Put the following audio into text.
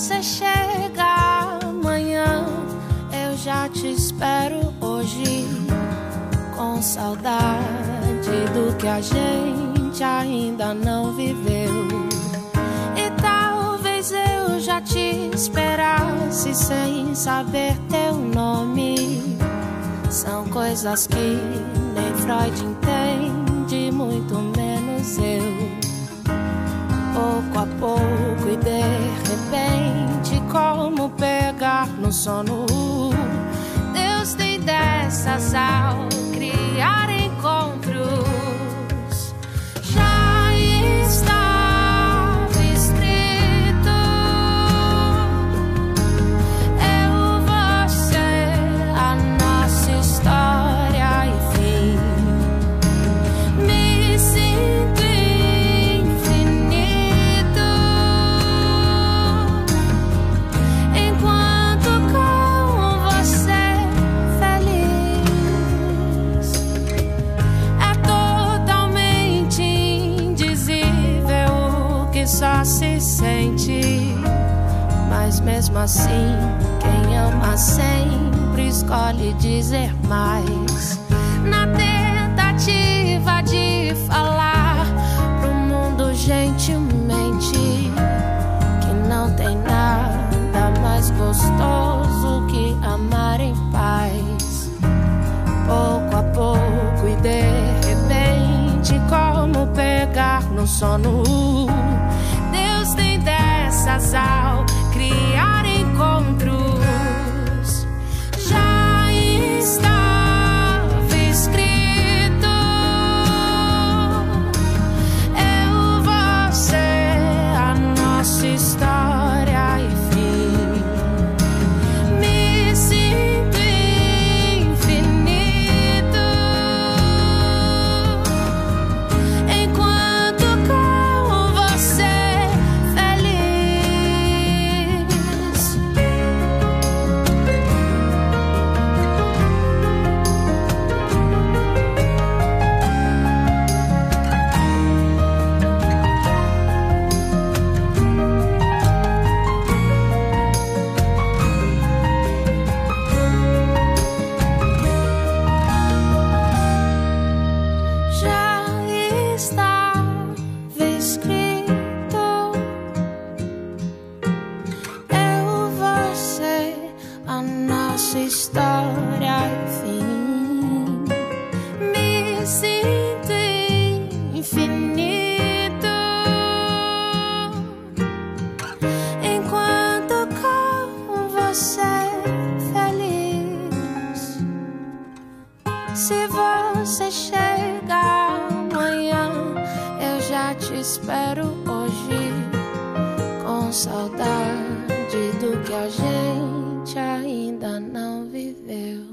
você chega amanhã, eu já te espero hoje. Com saudade do que a gente ainda não viveu. E talvez eu já te esperasse sem saber teu nome. São coisas que nem Freud entende, muito menos eu sono. Deus tem dessas ao se sente. Mas mesmo assim, quem ama sempre escolhe dizer mais. Na tentativa de falar pro mundo gentilmente que não tem nada mais gostoso que amar em paz. Pouco a pouco e de repente, como pegar no sono. Se você chega amanhã, eu já te espero hoje. Com saudade do que a gente ainda não viveu.